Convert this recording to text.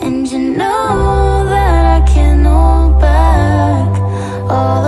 And you know that I can't hold back. All